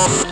Oh.